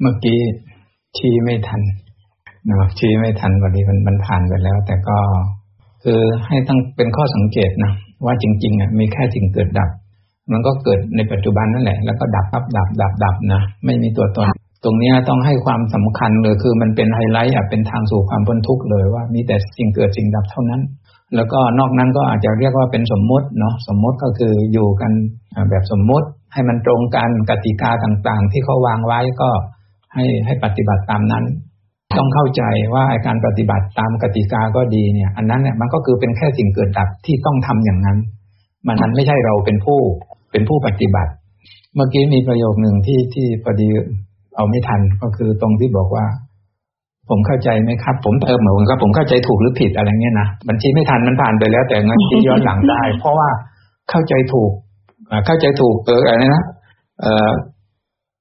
เมื่อกี้ชี้ไม่ทันนะชี้ไม่ทันพอดีมันมันผ่านไปแล้ว แต่ก็คือให้ตั้งเป็นข้อสังเกตนะว่าจริงๆอะมีแค่สิ่งเกิดดับ มันก็เกิดในปัจจุบันนั่นแหละ แล้วก็ดับปั๊บดับดับดับนะไม่มีตัวตนตรงนี้ต้องให้ความสำคัญเลยคือมันเป็นไฮไลท์อะเป็นทางสู่ความพ้นทุกข์เลยว่ามีแต่สิ่งเกิดสิ่งดับเท่านั้น แล้วก็นอกนั้นก็อาจจะเรียกว่าเป็นสมมติเนาะสมมติก็คืออยู่กันแบบสมมติ ให้มันตรงกันกติกาต่างๆ ที่เขาวางไว้ก็ให้ให้ปฏิบัติตามนั้น ต้องเข้าใจว่าการปฏิบัติตามกติกาก็ดีเนี่ย อันนั้นเนี่ยมันก็คือเป็นแค่สิ่งเกิดดับที่ต้องทำอย่างนั้น มันนั้นไม่ใช่เราเป็นผู้เป็นผู้ปฏิบัติ เมื่อกี้มีประโยคหนึ่งที่ที่พอดีเอาไม่ทันก็คือตรงที่บอกว่า ผมเข้าใจไหมครับ ผมเติมเหมือนกับผมเข้าใจถูกหรือผิดอะไรเงี้ยนะบัญชีไม่ทันมันผ่านไปแล้ว แต่เงินที่ย้อนหลังได้ เพราะว่าเข้าใจถูก เข้าใจถูกเอออะไรนะเออ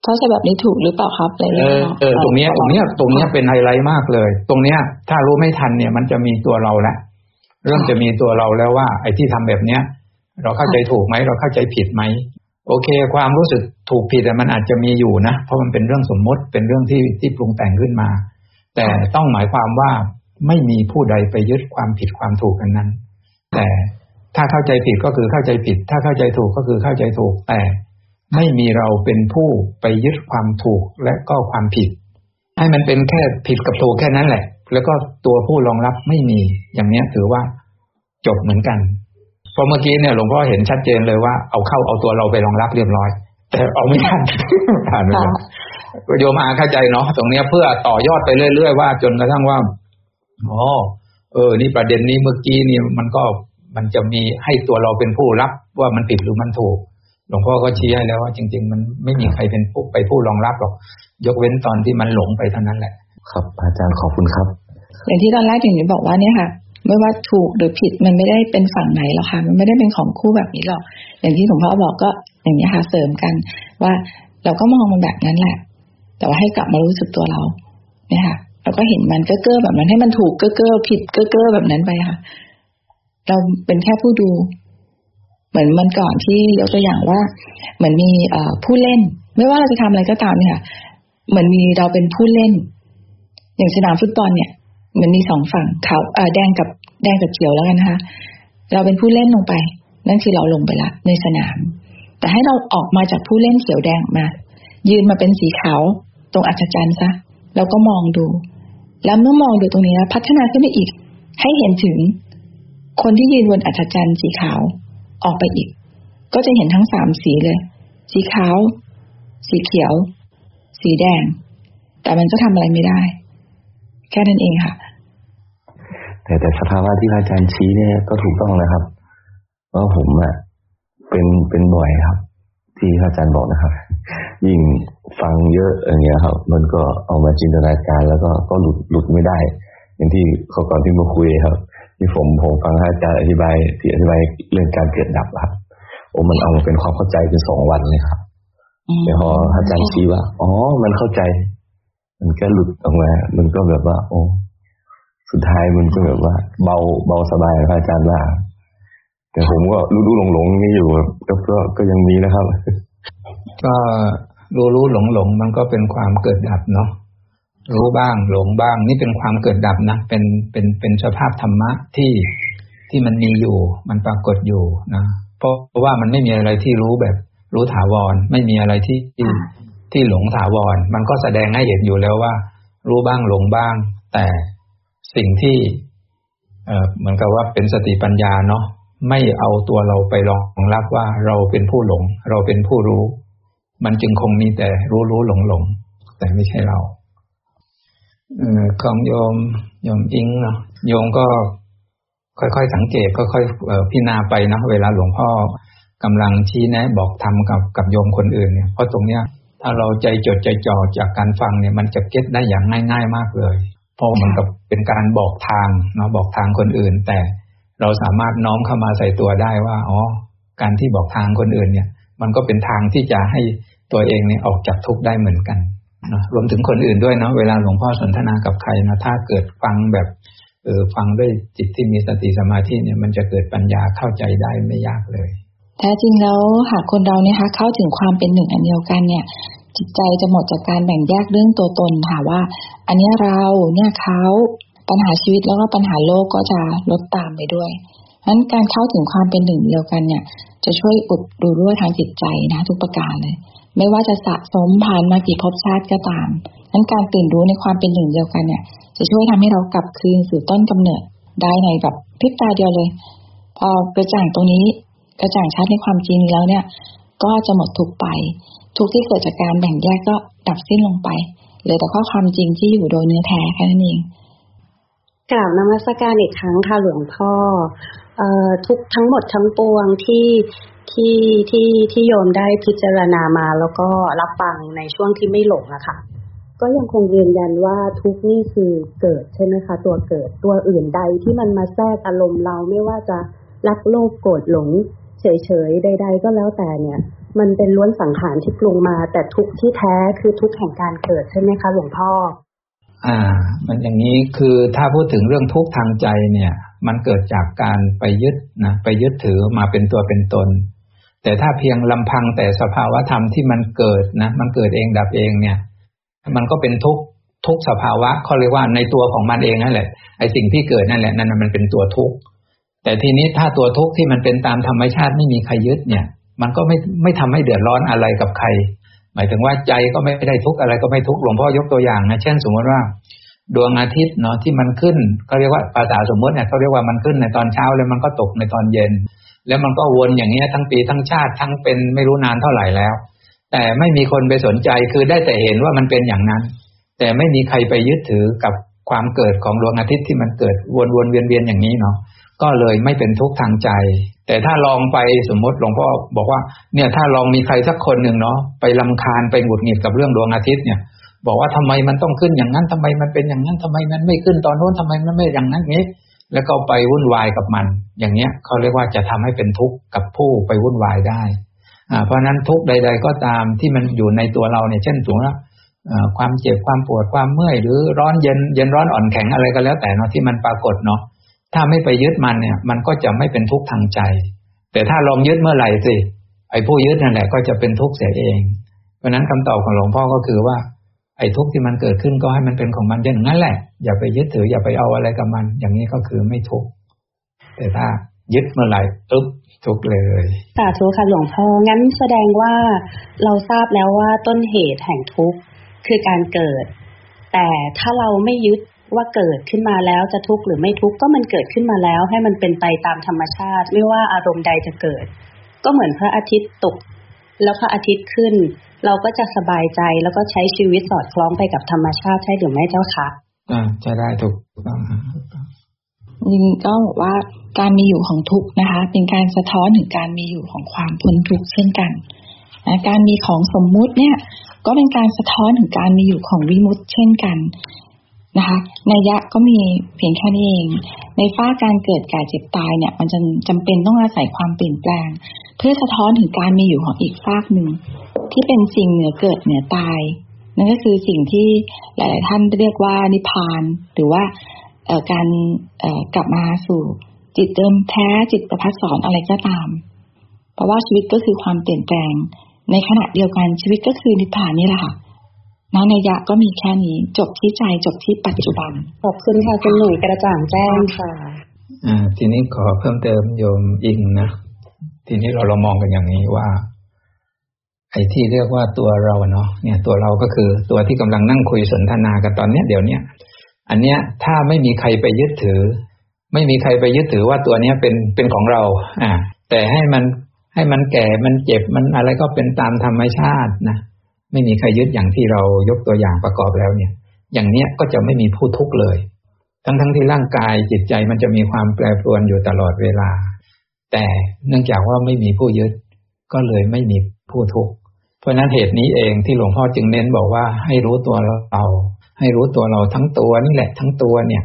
เข้าใจแบบนี้ถูกหรือเปล่าครับอะไรเงี้ยเออตรงเนี้ยตรงเนี้ยตรงเนี้ยเป็นไฮไลท์มากเลย ตรงเนี้ย ถ้ารู้ไม่ทันเนี่ย มันจะมีตัวเราละเริ่มจะมีตัวเราแล้วว่า ไอ้ที่ทำแบบเนี้ย เราเข้าใจถูกไหมเราเข้าใจผิดไหมโอเค ความรู้สึกถูกผิดมันอาจจะมีอยู่นะเพราะมันเป็นเรื่องสมมติเป็นเรื่องที่ที่ปรุงแต่งขึ้นมา แต่ต้องหมายความว่าไม่มีผู้ใดไปยึดความผิดความถูกกันนั้น แต่ ถ้าเข้าใจผิดก็คือเข้าใจผิด ถ้าเข้าใจถูกก็คือเข้าใจถูก แต่ไม่มีเราเป็นผู้ไปยึดความถูกและก็ความผิด ให้มันเป็นแค่ผิดกับถูกแค่นั้นแหละ แล้วก็ตัวผู้รองรับไม่มี อย่างเนี้ยถือว่าจบเหมือนกันพราะเมื่อกี้เนี่ยหลวงพ่อเห็นชัดเจนเลยว่าเอาเข้าเอาตัวเราไปรองรับเรียบร้อย แต่เอาไม่ทันผ่านไปแล้วโยมอาเข้าใจเนาะตรงเนี้ยเพื่อต่อยอดไปเรื่อยๆว่า จนกระทั่งว่าอ๋อเออ นี่ประเด็นนี้เมื่อกี้นี่มันก็ มันจะมีให้ตัวเราเป็นผู้รับว่ามันผิดหรือมันถูก หลวงพ่อก็ชี้ให้แล้วว่าจริง ๆ มันไม่มีใครเป็นผู้ไปผู้รองรับหรอก ยกเว้นตอนที่มันหลงไปเท่านั้นแหละ ครับ อาจารย์ขอบคุณครับ อย่างที่ตอนแรกอย่างนี้บอกว่าเนี่ยค่ะไม่ว่าถูกหรือผิดมันไม่ได้เป็นฝั่งไหนหรอกค่ะ มันไม่ได้เป็นของคู่แบบนี้หรอก อย่างที่หลวงพ่อบอกก็อย่างนี้ค่ะเสริมกัน ว่าเราก็มองมันแบบนั้นแหละ แต่ว่าให้กลับมารู้สึกตัวเราเนี่ยค่ะเราก็เห็นมันเก้อเก้อแบบนั้นให้มันถูกเก้อเก้อผิดเก้อเก้อแบบนั้นไปค่ะ เราเป็นแค่ผู้ดู เหมือนมันก่อนที่ยกตัวอย่างว่า เหมือนมีเอผู้เล่น ไม่ว่าเราจะทำอะไรก็ตามเนี่ยเหมือนมีเราเป็นผู้เล่น อย่างสนามฟุตบอลเนี่ยมันมีสองฝั่งขาวแดงกับแดงกับเขียวแล้วกันนะคะเราเป็นผู้เล่นลงไป นั่นคือเราลงไปละในสนาม แต่ให้เราออกมาจากผู้เล่นเขียวแดงมา ยืนมาเป็นสีขาวตรงอัศจรรย์ซะเราก็มองดู แล้วเมื่อมองดูตรงนี้แล้วพัฒนาขึ้นไปอีก ให้เห็นถึง คนที่ยืนบนอัศจรรย์สีขาว ออกไปอีก ก็จะเห็นทั้งสามสีเลย สีขาว สีเขียว สีแดง แต่มันก็ทำอะไรไม่ได้ แค่นั้นเองค่ะ แต่แต่สภาวะที่อาจารย์ชี้เนี่ยก็ถูกต้องนะครับ เพราะผมอะเป็นเป็นบ่อยครับ ที่อาจารย์บอกนะครับ ยิ่งฟังเยอะอย่างเงี้ยครับ มันก็เอามาจินตนาการแล้วก็ก็หลุดหลุดไม่ได้ อย่างที่เขาก่อนที่มาคุยครับ ที่ผมผมฟังอาจารย์อธิบายที่อธิบายเรื่องการเกิดดับครับโอ้มันเอามาเป็นความเข้าใจเป็นสองวันเลยครับแต่พออาจารย์ชี้ว่าอ๋อ มันเข้าใจ มันก็หลุดออกมา มันก็แบบว่า โอ้สุดท้ายมันก็แบบว่า เบาเบาสบายพระอาจารย์ว่าแต่ผมก็รู้รู้หลงหลงนี่อยู่ก็ก็ก็ยังมีนะครับ ก็รู้รู้หลงหลงมันก็เป็นความเกิดดับเนาะ รู้บ้างหลงบ้าง นี่เป็นความเกิดดับนะเป็นเป็นเป็นสภาพธรรมะที่ที่มันมีอยู่ มันปรากฏอยู่นะเพราะว่ามันไม่มีอะไรที่รู้แบบ รู้ถาวร ไม่มีอะไรที่ที่หลงถาวร มันก็แสดงให้เห็นอยู่แล้วว่า รู้บ้างหลงบ้าง แต่สิ่งที่เออเหมือนกับว่าเป็นสติปัญญาเนาะไม่เอาตัวเราไปรองรับว่าเราเป็นผู้หลง เราเป็นผู้รู้ มันจึงคงมีแต่รู้รู้หลงหลงแต่ไม่ใช่เราเออ ของโยมโยมอิงเนาะโยมก็ค่อยๆสังเกตค่อยๆพิจารณาไปนะเวลาหลวงพ่อกำลังชี้แนะ บอกทำกับกับโยมคนอื่นเนี่ยเพราะตรงเนี้ย ถ้าเราใจจดใจจ่อจากการฟังเนี่ย มันจะเก็ตได้อย่างง่าย ๆมากเลยเพราะมันกับเป็นการบอกทางเนาะบอกทางคนอื่น แต่เราสามารถน้อมเข้ามาใส่ตัวได้ว่าอ๋อการที่บอกทางคนอื่นเนี่ย มันก็เป็นทางที่จะให้ตัวเองเนี่ยออกจากทุกข์ได้เหมือนกัน รวมถึงคนอื่นด้วยเนาะเวลาหลวงพ่อสนทนากับใครนะถ้าเกิดฟังแบบเออฟังด้วยจิตที่มีสติสมาธิเนี่ยมันจะเกิดปัญญาเข้าใจได้ไม่ยากเลยแท้จริงแล้วหากคนเราเนี่ยคะเข้าถึงความเป็นหนึ่งอันเดียวกันเนี่ย จิตใจจะหมดจากการแบ่งแยกเรื่องตัวตนค่ะว่า อันนี้เราเนี่ยเขาปัญหาชีวิตแล้วก็ปัญหาโลกก็จะลดตามไปด้วยนั้นการเข้าถึงความเป็นหนึ่งเดียวกันเนี่ย จะช่วยอุดรูรั่วทางจิตใจนะ ทุกประการเลย ไม่ว่าจะสะสมผ่านมากี่ภพชาติก็ตามนั้นการตื่นรู้ในความเป็นหนึ่งเดียวกันเนี่ย จะช่วยทำให้เรากลับคืนสู่ต้นกำเนิดได้ในแบบพริบตาเดียวเลย พอกระจ่างตรงนี้กระจ่างชัดในความจริงแล้วเนี่ย ก็จะหมดทุกไป ทุกที่เกิดจากการแบ่งแยกก็ดับสิ้นลงไปเหลือแต่ข้อความจริงที่อยู่โดยเนื้อแท้แค่นั้นเองกราบนมัสการอีกครั้งค่ะหลวงพ่อเอ่อทุกทั้งหมดทั้งปวงที่ ที่ที่ที่โยมได้พิจารณามาแล้วก็รับฟังในช่วงที่ไม่หลงอะค่ะ ก็ยังคงยืนยันว่าทุกนี่คือเกิดใช่ไหมคะ ตัวเกิดตัวอื่นใดที่มันมาแทรกอารมณ์เราไม่ว่าจะรักโลภโกรธหลง เฉยๆใด ๆ ก็แล้วแต่เนี่ย มันเป็นล้วนสังขารที่ปรุงมา แต่ทุกที่แท้คือทุกแห่งการเกิดใช่ไหมคะหลวงพ่อ อ่า มันอย่างนี้คือถ้าพูดถึงเรื่องทุกทางใจเนี่ย มันเกิดจากการไปยึดนะไปยึดถือมาเป็นตัวเป็นตน แต่ถ้าเพียงลำพังแต่สภาวะธรรมที่มันเกิดนะ มันเกิดเองดับเองเนี่ย มันก็เป็นทุกทุกสภาวะเขาเรียกว่าในตัวของมันเองนั่นแหละไอสิ่งที่เกิดนั่นแหละนั่นมันเป็นตัวทุกข์แต่ทีนี้ถ้าตัวทุกข์ที่มันเป็นตามธรรมชาติไม่มีใครยึดเนี่ย มันก็ไม่ไม่ทำให้เดือดร้อนอะไรกับใคร หมายถึงว่าใจก็ไม่ได้ทุกข์อะไรก็ไม่ทุกข์หลวงพ่อยกตัวอย่างนะเช่น สมมติว่า ดวงอาทิตย์เนาะที่มันขึ้นก็เรียกว่าภาษาสมมติเนี่ยเขาเรียกว่ามันขึ้นในตอนเช้าแล้วมันก็ตกในตอนเย็น แล้วมันก็วนอย่างเงี้ยทั้งปีทั้งชาติทั้งเป็นไม่รู้นานเท่าไหร่แล้ว แต่ไม่มีคนไปสนใจคือได้แต่เห็นว่ามันเป็นอย่างนั้น แต่ไม่มีใครไปยึดถือกับความเกิดของดวงอาทิตย์ที่มันเกิดวนวนเวียนเวียนอย่างนี้เนาะก็เลยไม่เป็นทุกข์ทางใจ แต่ถ้าลองไปสมมติหลวงพ่อบอกว่า เนี่ยถ้าลองมีใครสักคนหนึ่งเนาะไปลำคาญไปหงุดหงิดกับเรื่องดวงอาทิตย์เนี่ยบอกว่าทำไมมันต้องขึ้นอย่างนั้นทำไมมันเป็นอย่างนั้นทำไมมันไม่ขึ้นตอนโน้นทำไมมันไม่อย่างนั้นนี้ แล้วก็ไปวุ่นวายกับมัน อย่างเนี้ยเขาเรียกว่าจะทำให้เป็นทุกข์กับผู้ไปวุ่นวายได้เพราะนั้นทุกข์ใด ๆ ก็ตามที่มันอยู่ในตัวเราเนี่ยเช่นสมมติว่าความเจ็บความปวดความเมื่อย หรือร้อนเย็นเย็นร้อนอ่อนแข็งอะไรก็แล้วแต่เนาะที่มันปรากฏเนาะถ้าไม่ไปยึดมันเนี่ย มันก็จะไม่เป็นทุกข์ทางใจ แต่ถ้าลองยึดเมื่อไหร่สิไอ้ผู้ยึดนั่นแหละก็จะเป็นทุกข์เสียเอง เพราะนั้นคำตอบของหลวงพ่อก็คือว่า ไอ้ทุกข์ที่มันเกิดขึ้นก็ให้มันเป็นของมันอย่างนั้นแหละ อย่าไปยึดถืออย่าไปเอาอะไรกับมัน อย่างนี้ก็คือไม่ทุกข์แต่ถ้ายึดเมื่อไหร่อึ๊บทุกเลยสาธุค่ะหลวงพ่องั้นแสดงว่าเราทราบแล้วว่าต้นเหตุแห่งทุกข์คือการเกิด แต่ถ้าเราไม่ยึดว่าเกิดขึ้นมาแล้วจะทุกข์หรือไม่ทุกข์ก็มันเกิดขึ้นมาแล้ว ให้มันเป็นไปตามธรรมชาติ ไม่ว่าอารมณ์ใดจะเกิด ก็เหมือนพระอาทิตย์ตก แล้วพระอาทิตย์ขึ้น เราก็จะสบายใจแล้วก็ใช้ชีวิตสอดคล้องไปกับธรรมชาติใช่หรือไม่เจ้าคะอ่าจะได้ถูกต้องจริงก็บอกว่าการมีอยู่ของทุกนะคะ เป็นการสะท้อนถึงการมีอยู่ของความพ้นทุกข์เช่นกันนะการมีของสมมุติเนี่ย ก็เป็นการสะท้อนถึงการมีอยู่ของวิมุตเช่นกันนะคะนัยยะก็มีเพียงแค่นี้เอง ในฝ้าการเกิดแก่เจ็บตายเนี่ย มันจะจำเป็นต้องอาศัยความเปลี่ยนแปลง เพื่อสะท้อนถึงการมีอยู่ของอีกฝากหนึ่ง ที่เป็นสิ่งเหนือเกิดเหนือตาย นั่นก็คือสิ่งที่หลาย ๆ ท่านเรียกว่านิพพาน หรือว่าการกลับมาสู่จิตเดิมแท้จิตประพัสสอนอะไรก็ตาม เพราะว่าชีวิตก็คือความเปลี่ยนแปลง ในขณะเดียวกันชีวิตก็คือนิพพานนี่แหละค่ะนันยะก็มีแค่นี้จบที่ใจจบที่ปัจจุบัน ขอบคุณค่ะคุณหนุ่ยกระจ่างแจ้งค่ะ อ่า ทีนี้ขอเพิ่มเติมโยมอิงนะ ทีนี้เราเรามองกันอย่างนี้ว่า ไอ้ที่เรียกว่าตัวเราเนาะเนี่ยตัวเราก็คือตัวที่กำลังนั่งคุยสนทนากันตอนเนี้ยเดี๋ยวเนี้ยอันเนี้ยถ้าไม่มีใครไปยึดถือ ไม่มีใครไปยึดถือว่าตัวเนี้ยเป็นเป็นของเรา อ่า แต่ให้มันให้มันแก่มันเจ็บมันอะไรก็เป็นตามธรรมชาตินะไม่มีใครยึดอย่างที่เรายกตัวอย่างประกอบแล้วเนี่ย อย่างเนี้ยก็จะไม่มีผู้ทุกข์เลย ทั้งๆทที่ร่างกายจิตใจมันจะมีความแปรปรวนอยู่ตลอดเวลา แต่เนื่องจากว่าไม่มีผู้ยึด ก็เลยไม่มีผู้ทุกข์ เพราะนั้นเหตุนี้เองที่หลวงพ่อจึงเน้นบอกว่าให้รู้ตัวเรา ให้รู้ตัวเราทั้งตัวนี่แหละทั้งตัวเนี่ย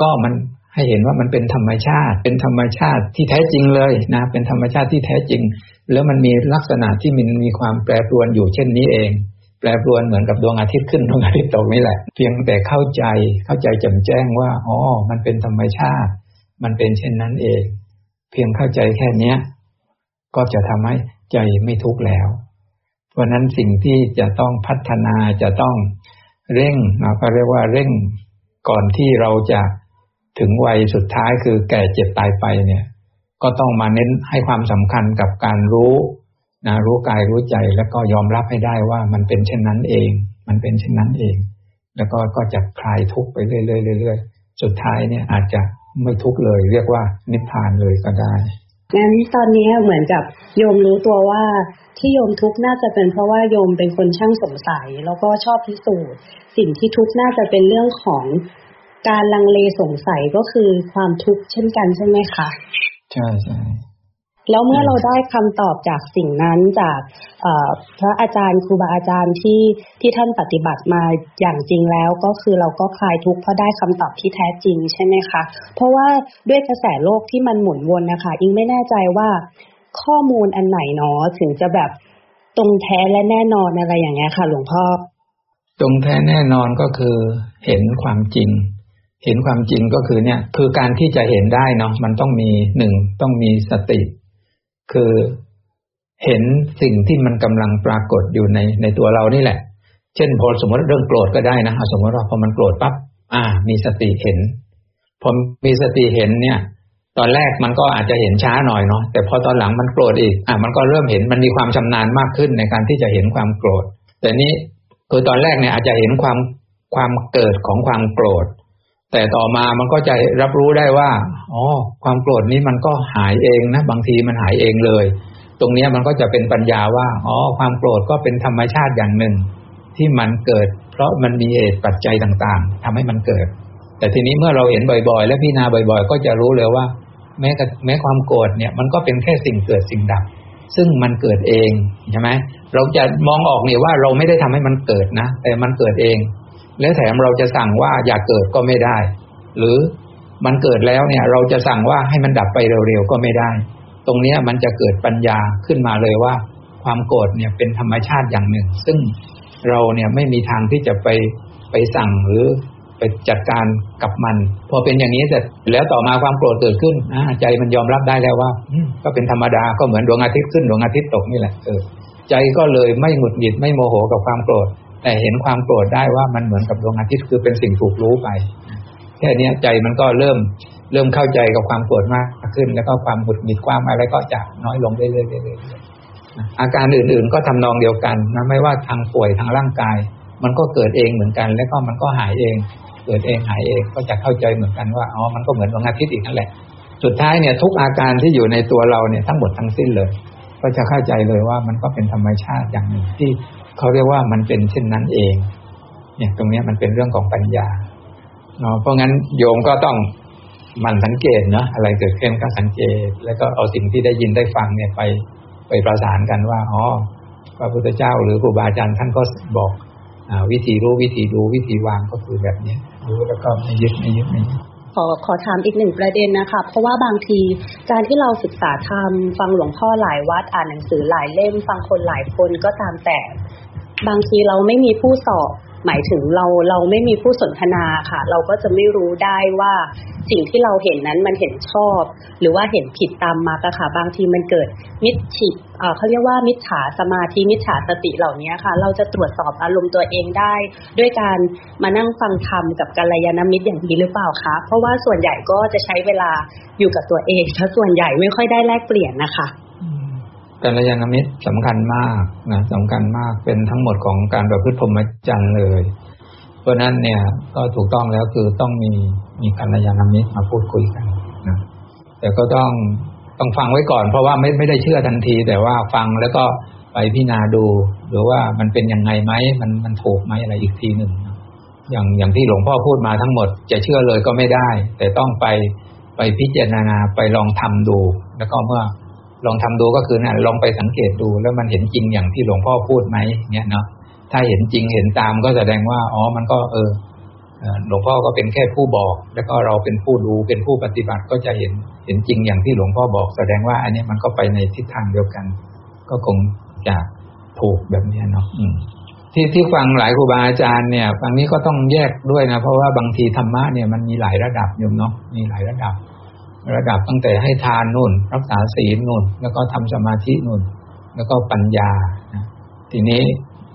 ก็มันให้เห็นว่ามันเป็นธรรมชาติ เป็นธรรมชาติที่แท้จริงเลยนะ เป็นธรรมชาติที่แท้จริง แล้วมันมีลักษณะที่มันมีความแปรปรวนอยู่เช่นนี้เอง แปรปรวนเหมือนกับดวงอาทิตย์ขึ้นดวงอาทิตย์ตกนี่แหละ เพียงแต่เข้าใจ เข้าใจแจ่มแจ้งว่า อ๋อ มันเป็นธรรมชาติ มันเป็นเช่นนั้นเอง เพียงเข้าใจแค่เนี้ย ก็จะทำให้ใจไม่ทุกข์แล้ว เพราะนั้นสิ่งที่จะต้องพัฒนาจะต้องเร่งเราก็เรียกว่าเร่งก่อนที่เราจะถึงวัยสุดท้ายคือแก่เจ็บตายไปเนี่ย ก็ต้องมาเน้นให้ความสำคัญกับการรู้นะรู้กายรู้ใจแล้วก็ยอมรับให้ได้ว่ามันเป็นเช่นนั้นเอง มันเป็นเช่นนั้นเอง แล้วก็ก็จะคลายทุกข์ไปเรื่อยๆๆสุดท้ายเนี่ยอาจจะไม่ทุกข์เลย เรียกว่านิพพานเลยก็ได้ งั้นตอนนี้เหมือนกับโยมรู้ตัวว่าที่โยมทุกข์น่าจะเป็นเพราะว่าโยมเป็นคนช่างสงสัย แล้วก็ชอบพิสูจน์ สิ่งที่ทุกข์น่าจะเป็นเรื่องของการลังเลสงสัยก็คือความทุกข์เช่นกันใช่ไหมคะ ใช่ใช่ แล้วเมื่อเราได้คำตอบจากสิ่งนั้นจากพระอาจารย์ครูบาอาจารย์ที่ที่ท่านปฏิบัติมาอย่างจริงแล้ว ก็คือเราก็คลายทุกข์เพราะได้คำตอบที่แท้จริงใช่ไหมคะ เพราะว่าด้วยกระแสโลกที่มันหมุนวนนะคะอิงไม่แน่ใจว่าข้อมูลอันไหนเนาะถึงจะแบบตรงแท้และแน่นอนอะไรอย่างเงี้ยค่ะหลวงพ่อตรงแท้แน่นอนก็คือเห็นความจริง เห็นความจริงก็คือเนี่ย คือการที่จะเห็นได้เนาะมันต้องมีหนึ่งต้องมีสติ คือเห็นสิ่งที่มันกำลังปรากฏอยู่ในในตัวเรานี่แหละ เช่นพอสมมติเรื่องโกรธก็ได้นะสมมติว่าพอมันโกรธปั๊บอ่า มีสติเห็นพอมีสติเห็นเนี่ย ตอนแรกมันก็อาจจะเห็นช้าหน่อยเนาะแต่พอตอนหลังมันโกรธอีกอ่ามันก็เริ่มเห็นมันมีความชำนาญมากขึ้นในการที่จะเห็นความโกรธ แต่นี้คือตอนแรกเนี่ยอาจจะเห็นความความเกิดของความโกรธ แต่ต่อมามันก็จะรับรู้ได้ว่าอ๋อความโกรธนี้มันก็หายเองนะ บางทีมันหายเองเลย ตรงนี้มันก็จะเป็นปัญญาว่าอ๋อความโกรธก็เป็นธรรมชาติอย่างหนึ่ง ที่มันเกิด เพราะมันมีเหตุปัจจัยต่างๆทำให้มันเกิด แต่ทีนี้เมื่อเราเห็นบ่อยๆ และพิจารณาบ่อย ๆ ก็จะรู้เลยว่า แม้แม้ความโกรธเนี่ย มันก็เป็นแค่สิ่งเกิดสิ่งดับ ซึ่งมันเกิดเองใช่ไหมเราจะมองออกเนี่ยว่าเราไม่ได้ทำให้มันเกิดนะ แต่มันเกิดเอง แล้วแถมเราจะสั่งว่าอย่าเกิดก็ไม่ได้ หรือมันเกิดแล้วเนี่ยเราจะสั่งว่าให้มันดับไปเร็วๆก็ไม่ได้ ตรงนี้มันจะเกิดปัญญาขึ้นมาเลยว่า ความโกรธเนี่ยเป็นธรรมชาติอย่างหนึ่ง ซึ่งเราเนี่ยไม่มีทางที่จะไปไปสั่งหรือไปจัดการกับมัน พอเป็นอย่างนี้เสร็จแล้วต่อมาความโกรธเกิดขึ้นใจมันยอมรับได้แล้วว่าก็เป็นธรรมดาก็เหมือนดวงอาทิตย์ขึ้นดวงอาทิตย์ตกนี่แหละเออใจก็เลยไม่หงุดหงิดไม่โมโหกับความโกรธ แต่เห็นความโกรธได้ว่ามันเหมือนกับดวงอาทิตย์คือเป็นสิ่งถูกรู้ไป แค่นี้ใจมันก็เริ่มเริ่มเข้าใจกับความโกรธมากขึ้น แล้วก็ความหงุดหงิดความอะไรก็จะน้อยลงเรื่อยๆอาการอื่นๆก็ทำนองเดียวกันนะไม่ว่าทางป่วยทางร่างกาย มันก็เกิดเองเหมือนกัน แล้วก็มันก็หายเอง เกิดเองหายเองก็จะเข้าใจเหมือนกันว่าอ๋อมันก็เหมือนดวงอาทิตย์อีกนั่นแหละ สุดท้ายเนี่ยทุกอาการที่อยู่ในตัวเราเนี่ยทั้งหมดทั้งสิ้นเลย ก็จะเข้าใจเลยว่ามันก็เป็นธรรมชาติอย่างหนึ่งที่ เขาเรียกว่ามันเป็นเช่นนั้นเอง เนี่ยตรงนี้มันเป็นเรื่องของปัญญาเนาะเพราะงั้นโยมก็ต้องมันสังเกตเนาะอะไรเกิดขึ้นก็สังเกต แล้วก็เอาสิ่งที่ได้ยินได้ฟังเนี่ยไปไปประสานกันว่าอ๋อพระพุทธเจ้าหรือครูบาอาจารย์ท่านก็บอกอวิธีรู้วิธีดูวิธีวางก็คือแบบนี้รู้แล้วก็ไม่ยึดไม่ยึดไม่ยึดขอขอถามอีกหนึ่งประเด็นนะคะ เพราะว่าบางทีการที่เราศึกษาธรรมฟังหลวงพ่อหลายวัดอ่านหนังสือหลายเล่ม ฟังคนหลายคนก็ตามแต่ บางทีเราไม่มีผู้สอบ หมายถึงเราเราไม่มีผู้สนทนาค่ะ เราก็จะไม่รู้ได้ว่าสิ่งที่เราเห็นนั้นมันเห็นชอบ หรือว่าเห็นผิดตามมาค่ะ บางทีมันเกิดมิจฉิเขาเรียกว่ามิจฉาสมาธิมิจฉาสติเหล่านี้ค่ะ เราจะตรวจสอบอารมณ์ตัวเองได้ ด้วยการมานั่งฟังธรรมกับกัลยาณมิตรอย่างนี้หรือเปล่าคะเพราะว่าส่วนใหญ่ก็จะใช้เวลาอยู่กับตัวเองถ้าส่วนใหญ่ไม่ค่อยได้แลกเปลี่ยนนะคะ กัลยาณมิตรสำคัญมากนะสำคัญมากเป็นทั้งหมดของการประพฤติพรหมจรรย์เลย เพราะนั้นเนี่ยก็ถูกต้องแล้วคือต้องมีมีกัลยาณมิตรมาพูดคุยกันนะแต่ก็ต้องต้องฟังไว้ก่อน เพราะว่าไม่ไม่ได้เชื่อทันที แต่ว่าฟังแล้วก็ไปพิจารณาดู หรือว่ามันเป็นยังไงไหมมันมันถูกไหมอะไรอีกทีหนึ่งอย่างอย่างที่หลวงพ่อพูดมาทั้งหมด จะเชื่อเลยก็ไม่ได้ แต่ต้องไปไปพิจารณาไปลองทำดู แล้วก็เมื่อ ลองทำดูก็คือนะลองไปสังเกตดูแล้วมันเห็นจริงอย่างที่หลวงพ่อพูดไหมเนี่ยเนาะถ้าเห็นจริงเห็นตามก็แสดงว่าอ๋อมันก็เออหลวงพ่อก็เป็นแค่ผู้บอก แล้วก็เราเป็นผู้ดูเป็นผู้ปฏิบัติก็จะเห็นเห็นจริงอย่างที่หลวงพ่อบอก แสดงว่า อันนี้มันก็ไปในทิศทางเดียวกัน ก็คงจะถูกแบบนี้เนาะที่ที่ฟังหลายครูบาอาจารย์เนี่ยฟังนี้ก็ต้องแยกด้วยนะเพราะว่าบางทีธรรมะเนี่ยมันมีหลายระดับโยมเนาะมีหลายระดับ ระดับตั้งแต่ให้ทานนู่น รักษาศีลนู่น แล้วก็ทำสมาธินู่น แล้วก็ปัญญาทีนี้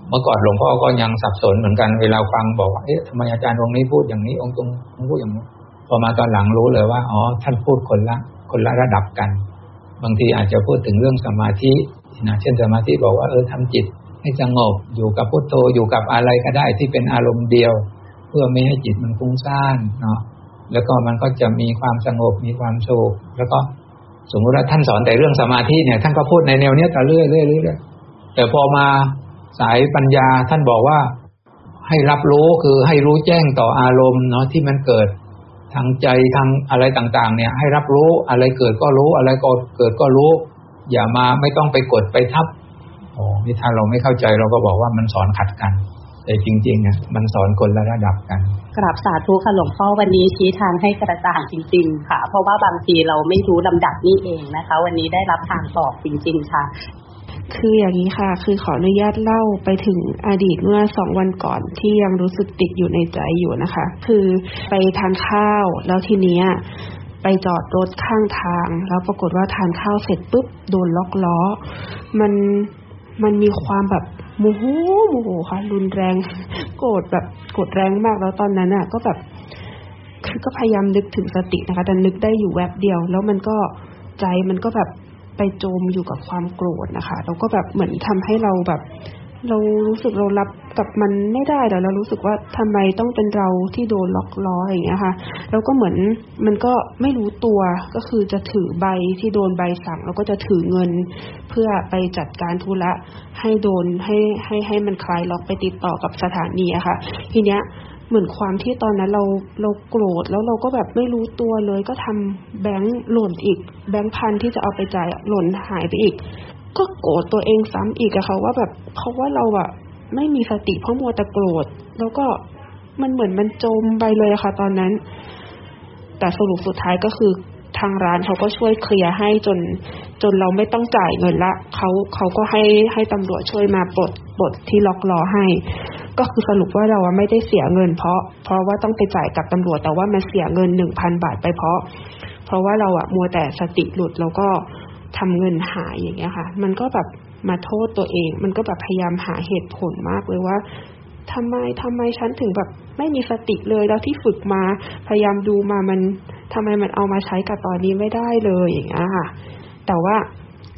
เมื่อก่อนหลวงพ่อก็ยังสับสนเหมือนกันเวลาฟังบอกว่าเอ๊ะทำไมอาจารย์องค์นี้พูดอย่างนี้องค์ตรงพูดอย่างนี้พอมาตอนหลังรู้เลยว่าอ๋อท่านพูดคนละคนละระดับกัน บางทีอาจจะพูดถึงเรื่องสมาธินะเช่นสมาธิบอกว่าเออทำจิตให้สงบอยู่กับพุทโธอยู่กับอะไรก็ได้ที่เป็นอารมณ์เดียว เพื่อไม่ให้จิตมันฟุ้งซ่านเนาะ แล้วก็มันก็จะมีความสงบมีความสุขแล้วก็สมมติว่าท่านสอนแต่เรื่องสมาธิเนี่ย ท่านก็พูดในแนวเนี้ยต่อเรื่อยเรื่อยเรื่อยแต่พอมาสายปัญญาท่านบอกว่าให้รับรู้คือให้รู้แจ้งต่ออารมณ์เนาะที่มันเกิดทางใจทางอะไรต่างๆ เนี่ย ให้รับรู้อะไรเกิดก็รู้อะไรก็เกิดก็รู้ อย่ามาไม่ต้องไปกดไปทับโอ้นี่ถ้าเราไม่เข้าใจเราก็บอกว่ามันสอนขัดกัน แต่จริงๆอะมันสอนคนละระดับกันกราบสาธุค่ะหลวงพ่อวันนี้ชี้ทางให้กระจ่างจริง ๆ ค่ะ เพราะว่าบางทีเราไม่รู้ลำดับนี่เองนะคะ วันนี้ได้รับทางตอบจริง ๆ ค่ะ คืออย่างนี้ค่ะ คือขออนุญาตเล่าไปถึงอดีตเมื่อสองวันก่อนที่ยังรู้สึกติดอยู่ในใจอยู่นะคะ คือไปทานข้าวแล้วทีเนี้ยไปจอดรถข้างทาง แล้วปรากฏว่าทานข้าวเสร็จปุ๊บโดนล็อกล้อ มันมันมีความแบบ โมโหโมโหค่ะรุนแรง โกรธแบบโกรธแรงมากแล้วตอนนั้นอะ ก็แบบคือก็พยายามนึกถึงสตินะคะ แต่นึกได้อยู่แวบเดียว แล้วมันก็ใจมันก็แบบไปจมอยู่กับความโกรธนะคะ แล้วก็แบบเหมือนทำให้เราแบบ เรารู้สึกเรารับ กับมันไม่ได้แล้วเรารู้สึกว่าทำไมต้องเป็นเราที่โดนล็อกล้ออย่างเงี้ยค่ะแล้วก็เหมือนมันก็ไม่รู้ตัวก็คือจะถือใบที่โดนใบสั่ง แล้วก็จะถือเงิน เพื่อไปจัดการธุระให้โดนให้ให้ให้มันคลายล็อกไปติดต่อกับสถานีอะค่ะ ทีเนี้ยเหมือนความที่ตอนนั้นเราเราโกรธแล้วเราก็แบบไม่รู้ตัวเลยก็ทำแบงค์หล่นอีก แบงค์พันที่จะเอาไปจ่ายหล่นหายไปอีก ก็โกรธตัวเองซ้ำอีกอะค่ะว่าแบบเพราะว่าเราอะ ไม่มีสติเพราะมัวแต่โกรธ แล้วก็มันเหมือนมันจมไปเลยค่ะ ตอนนั้น แต่สรุปสุดท้ายก็คือทางร้านเขาก็ช่วยเคลียร์ให้จน จนเราไม่ต้องจ่ายเงินละเขาเขาก็ให้ให้ตำรวจช่วยมาปลดปลดที่ล็อกล้อให้ ก็คือสรุปว่าเราไม่ได้เสียเงิน เพราะ เพราะว่าต้องไปจ่ายกับตำรวจแต่ว่ามันเสียเงินหนึ่งพันบาทไปเพราะ เพราะว่าเราอะมัวแต่สติหลุดแล้วก็ทำเงินหายอย่างเงี้ยค่ะ มันก็แบบ มาโทษตัวเอง มันก็แบบพยายามหาเหตุผลมากเลยว่าทำไมทำไมฉันถึงแบบไม่มีสติเลยแล้วที่ฝึกมา พยายามดูมามันทำไมมันเอามาใช้กับตอนนี้ไม่ได้เลยอย่างเงี้ยค่ะ แต่ว่า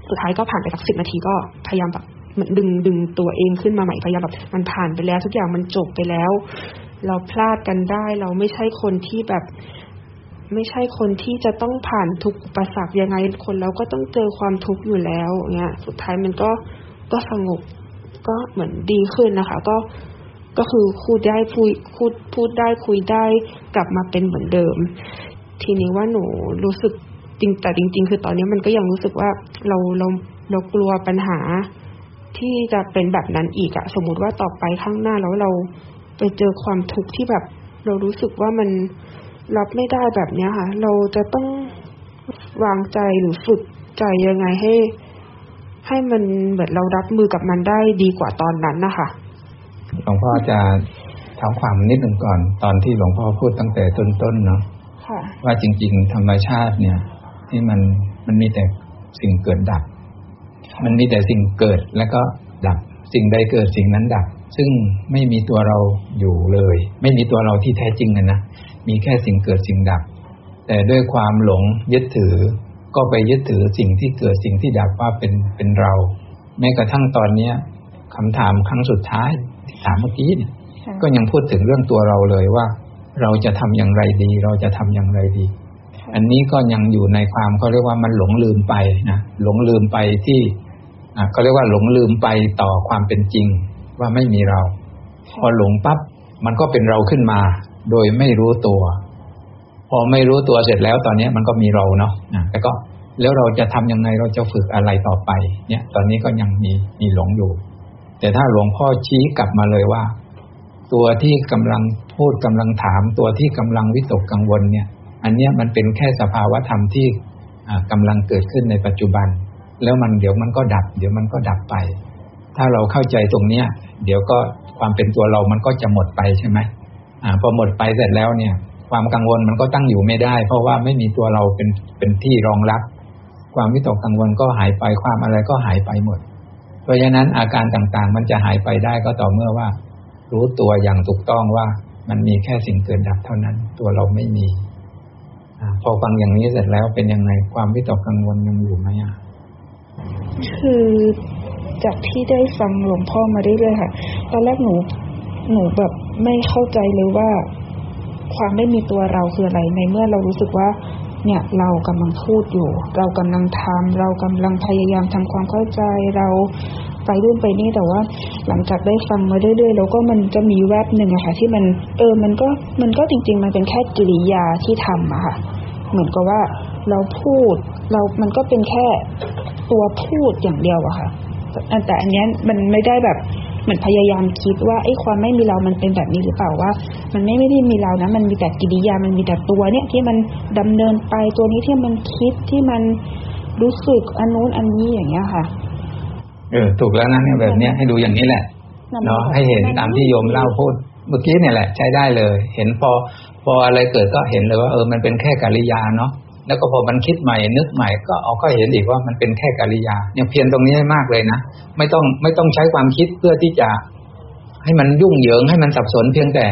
สุดท้ายก็ผ่านไปสักสิบนาทีก็พยายามแบบมือนดึงดึงตัวเองขึ้นมาใหม่พยายามแบบมันผ่านไปแล้ว ทุกอย่างมันจบไปแล้ว เราพลาดกันได้ เราไม่ใช่คนที่แบบ ไม่ใช่คนที่จะต้องผ่านทุกอุปสรรคยังไงคนเราก็ต้องเจอความทุกข์อยู่แล้วเงี้ยสุดท้ายมันก็ก็สงบก็เหมือนดีขึ้นนะคะ ก็ก็คือพูดได้พูดพูดพูดได้คุยได้กลับมาเป็นเหมือนเดิม ทีนี้ว่าหนูรู้สึกจริงแต่จริง ๆ คือตอนนี้มันก็ยังรู้สึกว่าเราเราเรากลัวปัญหาที่จะเป็นแบบนั้นอีกอะสมมุติว่าต่อไปข้างหน้าแล้วเราไปเจอความทุกข์ที่แบบ เรารู้สึกว่ามัน รับไม่ได้แบบเนี้ยค่ะ เราจะต้องวางใจหรือฝึกใจยังไงให้ ให้มันเหมือนเรารับมือกับมันได้ดีกว่าตอนนั้นนะคะหลวงพ่อจะเท้าความนิดหนึ่งก่อน ตอนที่หลวงพ่อพูดตั้งแต่ต้นๆเนาะค่ะว่าจริง ๆ ธรรมชาติเนี่ย ที่มันมันมีแต่สิ่งเกิดดับ มันมีแต่สิ่งเกิดแล้วก็ดับ สิ่งใดเกิดสิ่งนั้นดับ ซึ่งไม่มีตัวเราอยู่เลย ไม่มีตัวเราที่แท้จริงนะนะ มีแค่สิ่งเกิดสิ่งดับ แต่ด้วยความหลงยึดถือ ก็ไปยึดถือสิ่งที่เกิดสิ่งที่ดับว่าเป็นเป็นเรา แม้กระทั่งตอนเนี้ยคำถามครั้งสุดท้ายที่ถามเมื่อกี้เนี่ยก็ยังพูดถึงเรื่องตัวเราเลยว่า เราจะทำอย่างไรดี เราจะทำอย่างไรดี อันนี้ก็ยังอยู่ในความเขาเรียกว่ามันหลงลืมไปนะหลงลืมไปที่อะเขาเรียกว่าหลงลืมไปต่อความเป็นจริงว่าไม่มีเรา พอหลงปั๊บมันก็เป็นเราขึ้นมา โดยไม่รู้ตัว พอไม่รู้ตัวเสร็จแล้วตอนนี้มันก็มีเราเนาะแต่ก็แล้วเราจะทำยังไงเราจะฝึกอะไรต่อไป เนี่ย ตอนนี้ก็ยังมีมีหลงอยู่ แต่ถ้าหลวงพ่อชี้กลับมาเลยว่า ตัวที่กำลังพูดกำลังถาม ตัวที่กำลังวิตกกังวลเนี่ย อันเนี้ยมันเป็นแค่สภาวะธรรมที่อ่ากำลังเกิดขึ้นในปัจจุบัน แล้วมันเดี๋ยวมันก็ดับ เดี๋ยวมันก็ดับไป ถ้าเราเข้าใจตรงเนี้ย เดี๋ยวก็ความเป็นตัวเรามันก็จะหมดไปใช่ไหม อ่าพอหมดไปเสร็จแล้วเนี่ย ความกังวลมันก็ตั้งอยู่ไม่ได้ เพราะว่าไม่มีตัวเราเป็นเป็นที่รองรับ ความวิตกกังวลก็หายไปความอะไรก็หายไปหมด เพราะฉะนั้นอาการต่างๆ มันจะหายไปได้ก็ต่อเมื่อว่า รู้ตัวอย่างถูกต้องว่ามันมีแค่สิ่งเกิดดับเท่านั้น ตัวเราไม่มีอพอฟังอย่างนี้เสร็จแล้วเป็นยังไงความวิตกกังวลยังอยู่ไหมอะคือจากที่ได้ฟังหลวงพ่อมาเรื่อยๆค่ะ ตอนแรกหนูหนูแบบ ไม่เข้าใจเลยว่าความไม่มีตัวเราคืออะไร ในเมื่อเรารู้สึกว่า เนี่ยเรากำลังพูดอยู่ เรากำลังทำเรากำลังพยายามทำความเข้าใจเราไปรุ่นไปนี่แต่ว่า หลังจากได้ฟังมาเรื่อยๆแล้วก็มันจะมีแวบหนึ่งอะค่ะ ที่มันเออมันก็มันก็จริง ๆ มันเป็นแค่กิริยาที่ทำอะค่ะ เหมือนกับว่าเราพูด เรามันก็เป็นแค่ตัวพูดอย่างเดียวอะค่ะแต่อันนี้มันไม่ได้แบบ เหมือนพยายามคิดว่าไอ้ความไม่มีเรามันเป็นแบบนี้หรือเปล่าว่า มันไม่ไม่ได้มีเรานะ มันมีแต่กิริยา มันมีแต่ตัวเนี่ยที่มันดำเนินไปตัวนี้ที่มันคิดที่มันรู้สึกอันนู้นอันนี้อย่างเงี้ยค่ะ เออถูกแล้วนะเนี่ยแบบเนี้ยให้ดูอย่างนี้แหละเนาะให้เห็นตามที่โยมเล่าพูดเมื่อกี้เนี่ยแหละ ใช้ได้เลย เห็นพอพออะไรเกิดก็เห็นเลยว่าเออมันเป็นแค่กิริยาเนาะ แล้วก็พอมันคิดใหม่นึกใหม่ก็เอาก็เห็นอีกว่ามันเป็นแค่กิริยาเนี่ยเพียรตรงนี้ให้มากเลยนะไม่ต้องไม่ต้องใช้ความคิดเพื่อที่จะ ให้มันยุ่งเหยิงให้มันสับสนเพียงแต่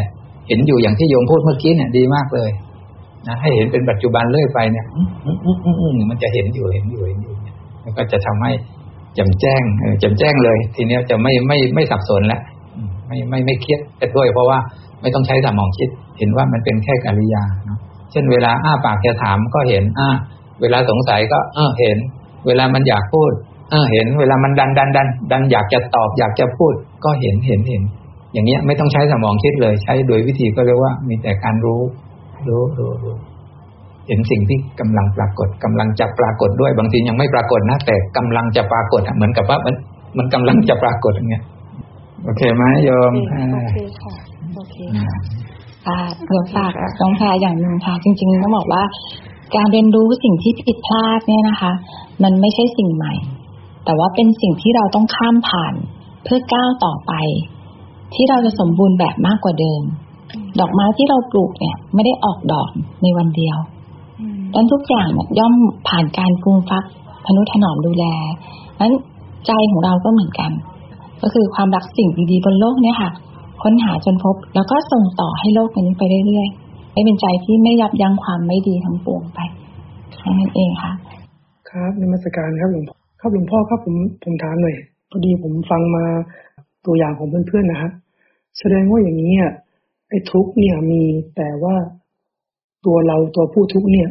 เห็นอยู่อย่างที่โยมพูดเมื่อกี้เนี่ยดีมากเลยนะให้เห็นเป็นปัจจุบันเรื่อยไปเนี่ยมันจะเห็นอยู่เห็นอยู่เห็นอยู่แล้วก็จะทำให้จำแจ้งจำแจ้งเลย ทีนี้จะไม่ไม่ไม่สับสนแล้วไม่ไม่ไม่เครียดด้วยเพราะว่าไม่ต้องใช้สมองคิด เห็นว่ามันเป็นแค่กิริยาเนาะ เช่นเวลาอ้าปากจะถามก็เห็นอ้าเวลาสงสัยก็ เออเห็น เวลามันอยากพูด เออเห็น เวลามันดันดันดันดันอยากจะตอบอยากจะพูด ก็เห็นเห็นเห็น อย่างเงี้ยไม่ต้องใช้สมองคิดเลย ใช้โดยวิธีก็เรียกว่า มีแต่การรู้ รู้รู้รู้เห็นสิ่งที่กำลังปรากฏกำลังจะปรากฏด้วยบางทียังไม่ปรากฏนะแต่กำลังจะปรากฏเหมือนกับว่ามัน มันกำลังจะปรากฏอย่างเงี้ยโอเคไหมโยมโอเคค่ะโอเคค่ะ ค่ะเดี๋ยวฝากน้องแพรอย่างหนึ่งค่ะ จริงๆต้องบอกว่า การเรียนรู้สิ่งที่ผิดพลาดเนี่ยนะคะ มันไม่ใช่สิ่งใหม่ แต่ว่าเป็นสิ่งที่เราต้องข้ามผ่านเพื่อก้าวต่อไป ที่เราจะสมบูรณ์แบบมากกว่าเดิม ดอกไม้ที่เราปลูกเนี่ย ไม่ได้ออกดอกในวันเดียวดังนั้นทุกอย่างเนี่ยย่อมผ่านการปรุงฟักพนุถนอมดูแลนั้นใจของเราก็เหมือนกัน ก็คือความรักสิ่งดีๆบนโลกเนี่ยค่ะ ค้นหาจนพบ แล้วก็ส่งต่อให้โลกนี้ไปเรื่อยๆให้เป็นใจที่ไม่ยับยั้งความไม่ดีทั้งปวงไปแค่นั้นเองค่ะ ครับนมัสการครับหลวงพ่อครับหลวงพ่อครับผมผมถามหน่อยพอดีผมฟังมาตัวอย่างของเพื่อนๆนะฮะแสดงว่าอย่างนี้ไอ้ทุกเนี่ยมีแต่ว่าตัวเราตัวผู้ทุกเนี่ย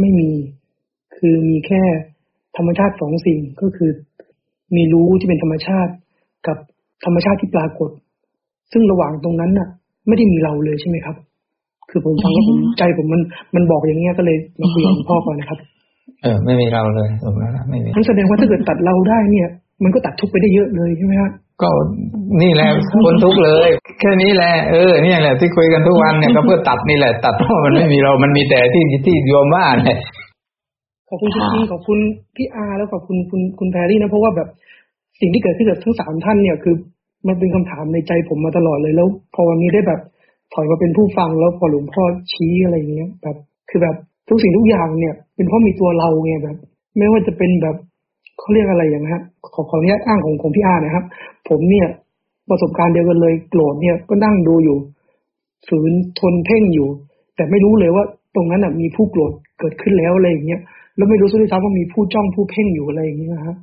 ไม่มีคือมีแค่ธรรมชาติสองสิ่งก็คือ มีรู้ที่เป็นธรรมชาติกับธรรมชาติที่ปรากฏ ซึ่งระหว่างตรงนั้นน่ะ ไม่ได้มีเราเลยใช่ไหมครับ คือผมฟังแล้วผมใจผมมันมันบอกอย่างเงี้ยก็เลยมาคุยกับหลวงพ่อก่อนนะครับ เออ ไม่มีเราเลยถูกแล้วไม่มีนั่นแสดงว่าถ้าเกิดตัดเราได้เนี่ย มันก็ตัดทุกไปได้เยอะเลยใช่ไหมครับก็นี่แหละคนทุกข์เลย แค่นี้แหละเออเนี่ยแหละที่คุยกันทุกวันเนี่ยก็เพื่อตัดนี่แหละ ตัดเพราะมันไม่มีเรา มันมีแต่ที่ที่โยมว่าเนี่ยขอบคุณคุณพี่ขอบคุณพี่อาร์แล้วขอบคุณคุณคุณแพรรี่นะเพราะว่าแบบสิ่งที่เกิดขึ้นกับทั้งสามท่านเนี่ยคือ มันเป็นคำถามในใจผมมาตลอดเลยแล้ว พอวันนี้ได้แบบถอยมาเป็นผู้ฟังแล้วพอหลวงพ่อชี้อะไรเงี้ย แบบ คือแบบทุกสิ่งทุกอย่างเนี่ย เป็นเพราะมีตัวเราไงแบบ ไม่ว่าจะเป็นแบบเขาเรียกอะไรอย่างฮะขอขออนุญาตอ้างของของพี่อาร์นะครับ ผมเนี่ยประสบการณ์เดียวกันเลยโกรธเนี่ยก็นั่งดูอยู่ฝืนทนเพ่งอยู่ แต่ไม่รู้เลยว่า ตรงนั้นอะมีผู้โกรธเกิดขึ้นแล้วอะไรอย่างเงี้ยแล้วไม่รู้ด้วยซ้ำว่ามีผู้จ้องผู้เพ่งอยู่อะไรอย่างเงี้ยครับ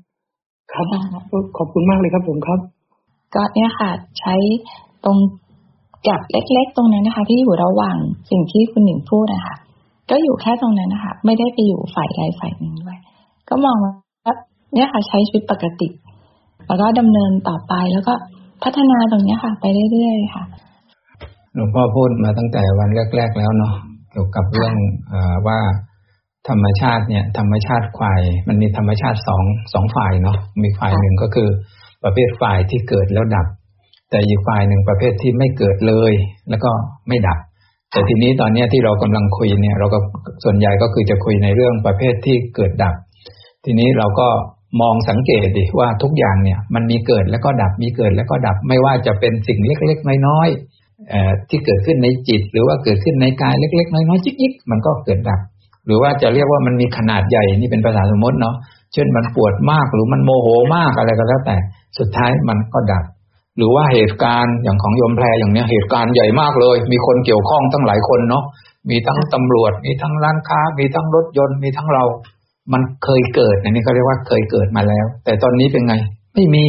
ครับก็ขอบคุณมากเลยครับผมครับ ก็เนี่ยค่ะ ใช้ตรงจับเล็ก ๆ ตรงนั้นนะคะ ที่อยู่ระหว่างสิ่งที่คุณหนิงพูดนะคะก็อยู่แค่ตรงนั้นนะคะ ไม่ได้ไปอยู่ฝ่ายใดฝ่ายหนึ่งด้วย ก็มองว่าเนี่ยค่ะใช้ชีวิตปกติ แล้วก็ดำเนินต่อไปแล้วก็พัฒนาตรงนี้ค่ะ ไปเรื่อยๆค่ะหลวงพ่อพูดมาตั้งแต่วันแรก ๆ แล้วเนาะเกี่ยวกับเรื่องอว่าธรรมชาติเนี่ย ธรรมชาติควายมันมีธรรมชาติสองสองฝ่ายเนาะมีฝ่ายหนึ่งก็คือ ประเภทฝ่ายที่เกิดแล้วดับ แต่อีกฝ่ายหนึ่งประเภทที่ไม่เกิดเลย แล้วก็ไม่ดับ แต่ทีนี้ตอนนี้ที่เรากำลังคุยเนี่ย เราก็ส่วนใหญ่ก็คือจะคุยในเรื่องประเภทที่เกิดดับ ทีนี้เราก็มองสังเกตดิว่าทุกอย่างเนี่ย มันมีเกิดแล้วก็ดับมีเกิดแล้วก็ดับไม่ว่าจะเป็นสิ่งเล็กๆน้อยๆที่เกิดขึ้นในจิต หรือว่าเกิดขึ้นในกายเล็ก ๆ น้อยๆจิกๆมันก็เกิดดับ หรือว่าจะเรียกว่ามันมีขนาดใหญ่นี่เป็นภาษาสมมติเนาะเช่นมันปวดมากหรือมันโมโหมากอะไรก็แล้วแต่ สุดท้ายมันก็ดับ หรือว่าเหตุการณ์อย่างของโยมแพรอย่างเนี้ยเหตุการณ์ใหญ่มากเลย มีคนเกี่ยวข้องตั้งหลายคนเนาะมีทั้งตำรวจ มีทั้งร้านค้า มีทั้งรถยนต์มีทั้งเรา มันเคยเกิดอันนี้เขาเรียกว่าเคยเกิดมาแล้ว แต่ตอนนี้เป็นไง ไม่มี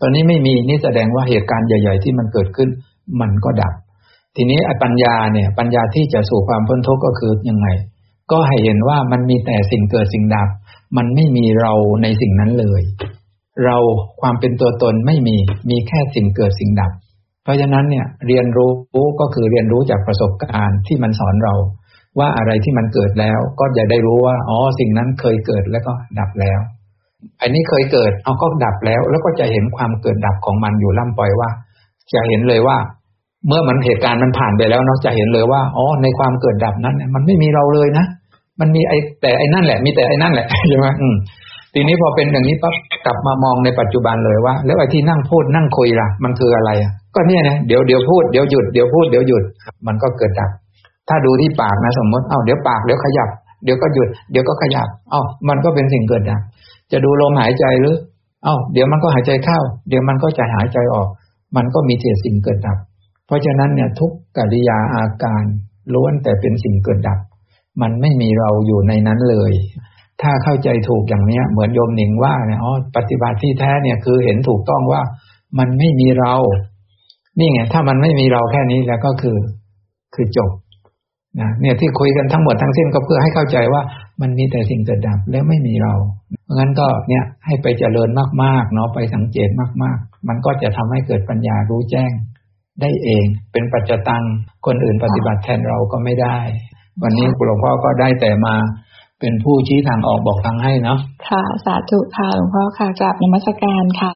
ตอนนี้ไม่มีนี่แสดงว่าเหตุการณ์ใหญ่ ๆ ที่มันเกิดขึ้น มันก็ดับ ทีนี้ปัญญาเนี่ย ปัญญาที่จะสู่ความพ้นทุกข์ก็คือยังไง ก็ให้เห็นว่ามันมีแต่สิ่งเกิดสิ่งดับ มันไม่มีเราในสิ่งนั้นเลย เราความเป็นตัวตนไม่มีมีแค่สิ่งเกิดสิ่งดับ เพราะฉะนั้นเนี่ยเรียนรู้ก็คือเรียนรู้จากประสบการณ์ที่มันสอนเรา ว่าอะไรที่มันเกิดแล้ว ก็จะได้รู้ว่าอ๋อสิ่งนั้นเคยเกิดแล้วก็ดับแล้ว อันนี้เคยเกิดเอาก็ดับแล้ว แล้วก็จะเห็นความเกิดดับของมันอยู่ล่ำปล่อยว่า จะเห็นเลยว่า เมื่อมันเหตุการณ์มันผ่านไปแล้วเนาะจะเห็นเลยว่าอ๋อในความเกิดดับนั้นเนี่ยมันไม่มีเราเลยนะมันมีไอแต่ไอนั่นแหละ มีแต่ไอนั่นแหละใช่ไหมอืม ทีนี้พอเป็นอย่างนี้ปั๊บกลับมามองในปัจจุบันเลยว่า แล้วไอ้ที่นั่งพูดนั่งคุยล่ะ มันคืออะไรอะก็เนี่ยนะเดี๋ยวเดี๋ยวพูดเดี๋ยวหยุดเดี๋ยวพูดเดี๋ยวหยุด มันก็เกิดดับ ถ้าดูที่ปากนะสมมติเอ้าเดี๋ยวปากเดี๋ยวขยับ เดี๋ยวก็หยุด เดี๋ยวก็ขยับ เอ้ามันก็เป็นสิ่งเกิดดับ จะดูลมหายใจหรือ เอ้าเดี๋ยวมันก็หายใจเข้า เดี๋ยวมันก็จะหายใจออก มันก็มีแต่สิ่งเกิดดับ เพราะฉะนั้นเนี่ยทุกกิริยาอาการล้วนแต่เป็นสิ่งเกิดดับ มันไม่มีเราอยู่ในนั้นเลย ถ้าเข้าใจถูกอย่างเนี้ย เหมือนโยมหนิงว่าเนี่ยอ๋อปฏิบัติที่แท้เนี่ยคือเห็นถูกต้องว่ามันไม่มีเรา นี่ไงถ้ามันไม่มีเราแค่นี้แล้วก็คือ คือจบนะเนี่ยที่คุยกันทั้งหมดทั้งสิ้นก็เพื่อให้เข้าใจว่ามันมีแต่สิ่งเกิดดับแล้วไม่มีเรา เพราะงั้นก็เนี่ยให้ไปเจริญมากๆเนาะไปสังเกตมาก ๆ มันก็จะทำให้เกิดปัญญารู้แจ้งได้เอง เป็นปัจจตังคนอื่นปฏิบัติแทนเราก็ไม่ได้ วันนี้หลวงพ่อก็ได้แต่มา เป็นผู้ชี้ทางออกบอกทางให้เนาะค่ะ สาธุค่ะหลวงพ่อค่ะกราบนมัสการค่ะ